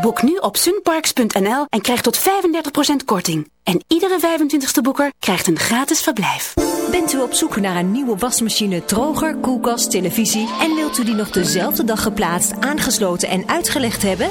Boek nu op sunparks.nl en krijg tot 35% korting. En iedere 25ste boeker krijgt een gratis verblijf. Bent u op zoek naar een nieuwe wasmachine, droger, koelkast, televisie... en wilt u die nog dezelfde dag geplaatst, aangesloten en uitgelegd hebben?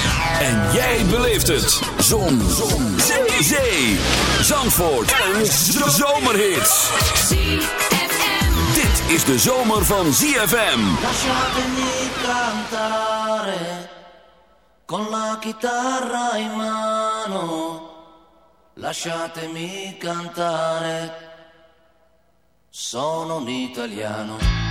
En jij beleeft het. Zon. Zon. Zee. Zee. Zandvoort. Een zomerhit. Dit is de zomer van ZFM. Lasciatemi cantare con la chitarra in mano. Lasciatemi cantare. Sono un italiano.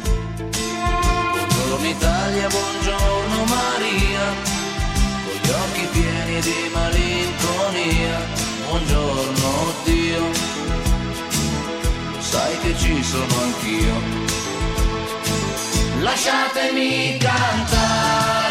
Buongiorno Italia, buongiorno Maria, con gli occhi pieni di malinconia. Buongiorno Dio, sai che ci sono anch'io. Lasciatemi cantare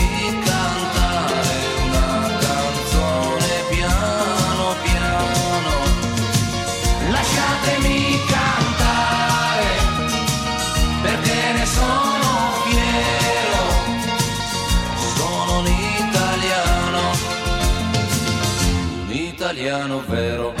italiano vero.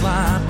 slime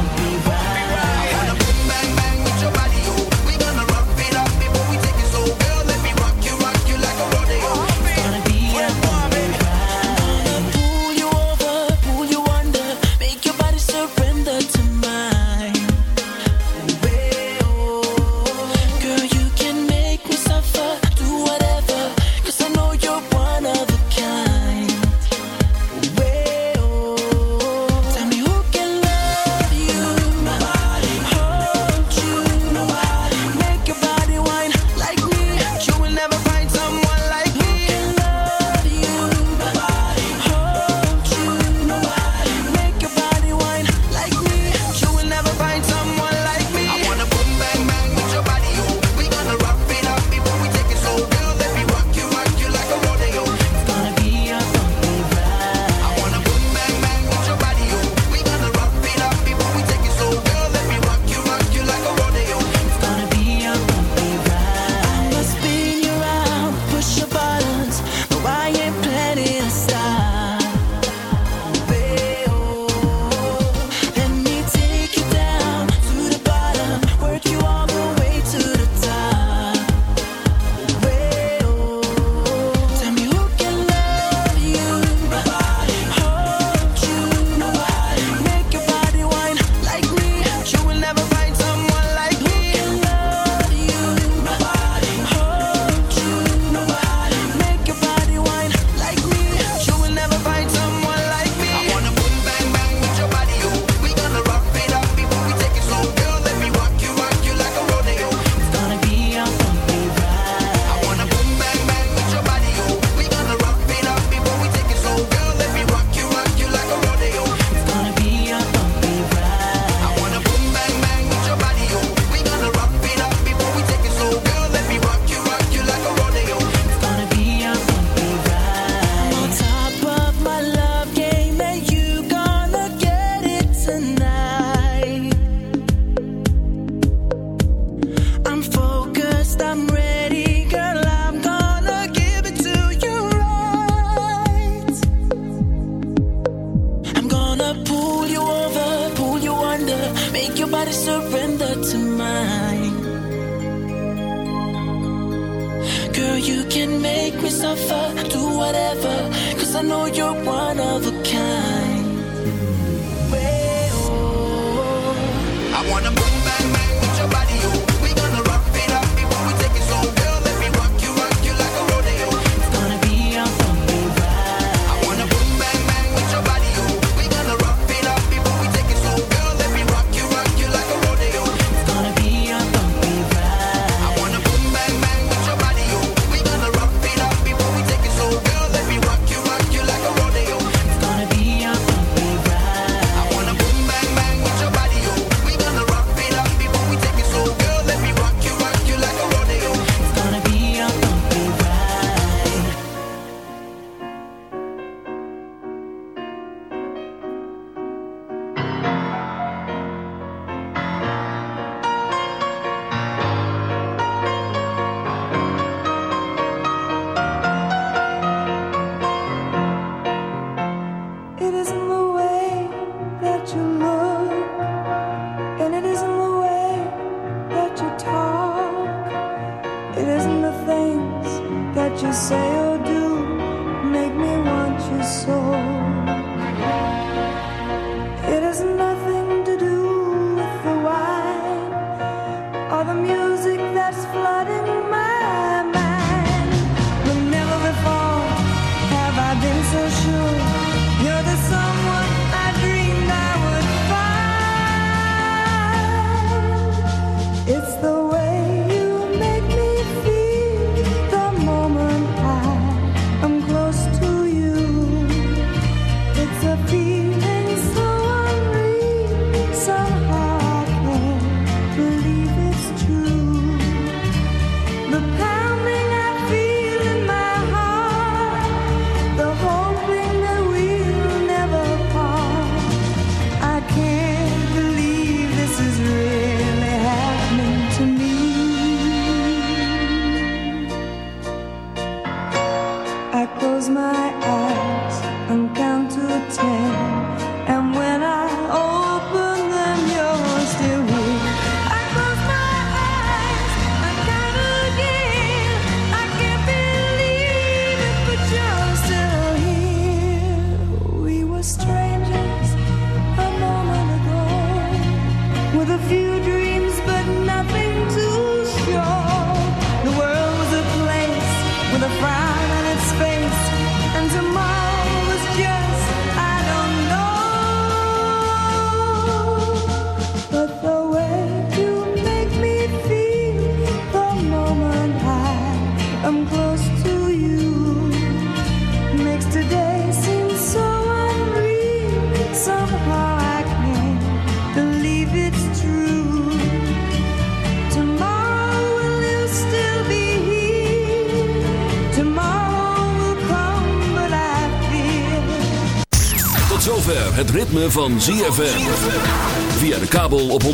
Girl, you can make me suffer, do whatever, cause I know you're one of a kind. Van ZFM. Via de kabel op 104.5.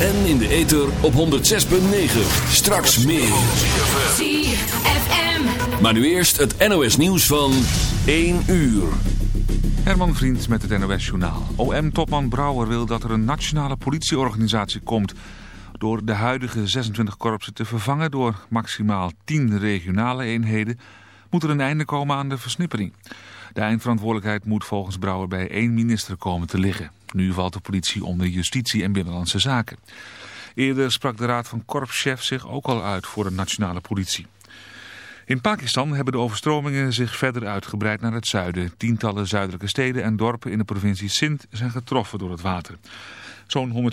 En in de ether op 106.9. Straks meer. ZFM. Maar nu eerst het NOS nieuws van 1 uur. Herman Vriend met het NOS Journaal. OM-topman Brouwer wil dat er een nationale politieorganisatie komt... door de huidige 26 korpsen te vervangen door maximaal 10 regionale eenheden... moet er een einde komen aan de versnippering. De eindverantwoordelijkheid moet volgens Brouwer bij één minister komen te liggen. Nu valt de politie onder justitie en binnenlandse zaken. Eerder sprak de raad van korpschefs zich ook al uit voor de nationale politie. In Pakistan hebben de overstromingen zich verder uitgebreid naar het zuiden. Tientallen zuidelijke steden en dorpen in de provincie Sindh zijn getroffen door het water. Zo'n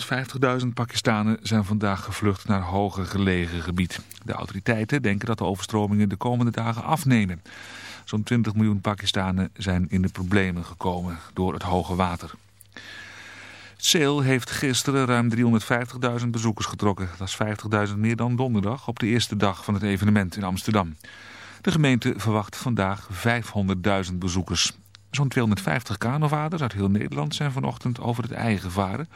150.000 Pakistanen zijn vandaag gevlucht naar hoger gelegen gebied. De autoriteiten denken dat de overstromingen de komende dagen afnemen. Zo'n 20 miljoen Pakistanen zijn in de problemen gekomen door het hoge water. Sale heeft gisteren ruim 350.000 bezoekers getrokken. Dat is 50.000 meer dan donderdag op de eerste dag van het evenement in Amsterdam. De gemeente verwacht vandaag 500.000 bezoekers. Zo'n 250 kanovaders uit heel Nederland zijn vanochtend over het ei gevaren.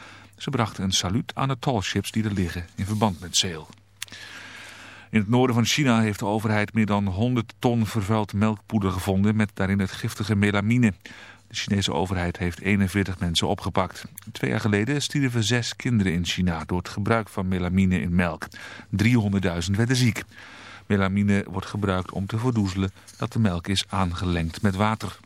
Ze brachten een saluut aan de tallships die er liggen in verband met Sale. In het noorden van China heeft de overheid meer dan 100 ton vervuild melkpoeder gevonden met daarin het giftige melamine. De Chinese overheid heeft 41 mensen opgepakt. Twee jaar geleden stierven zes kinderen in China door het gebruik van melamine in melk. 300.000 werden ziek. Melamine wordt gebruikt om te verdoezelen dat de melk is aangelengd met water.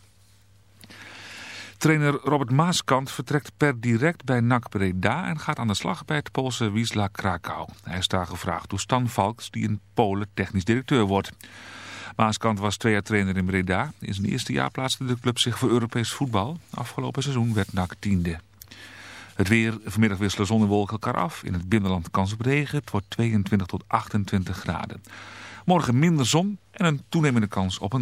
Trainer Robert Maaskant vertrekt per direct bij NAC Breda en gaat aan de slag bij het Poolse Wisla Krakau. Hij is daar gevraagd door Stan Valks, die in Polen technisch directeur wordt. Maaskant was twee jaar trainer in Breda. In zijn eerste jaar plaatste de club zich voor Europees voetbal. Afgelopen seizoen werd NAC tiende. Het weer, vanmiddag wisselen zon en wolken elkaar af. In het binnenland kans op regen. Het wordt 22 tot 28 graden. Morgen minder zon en een toenemende kans op een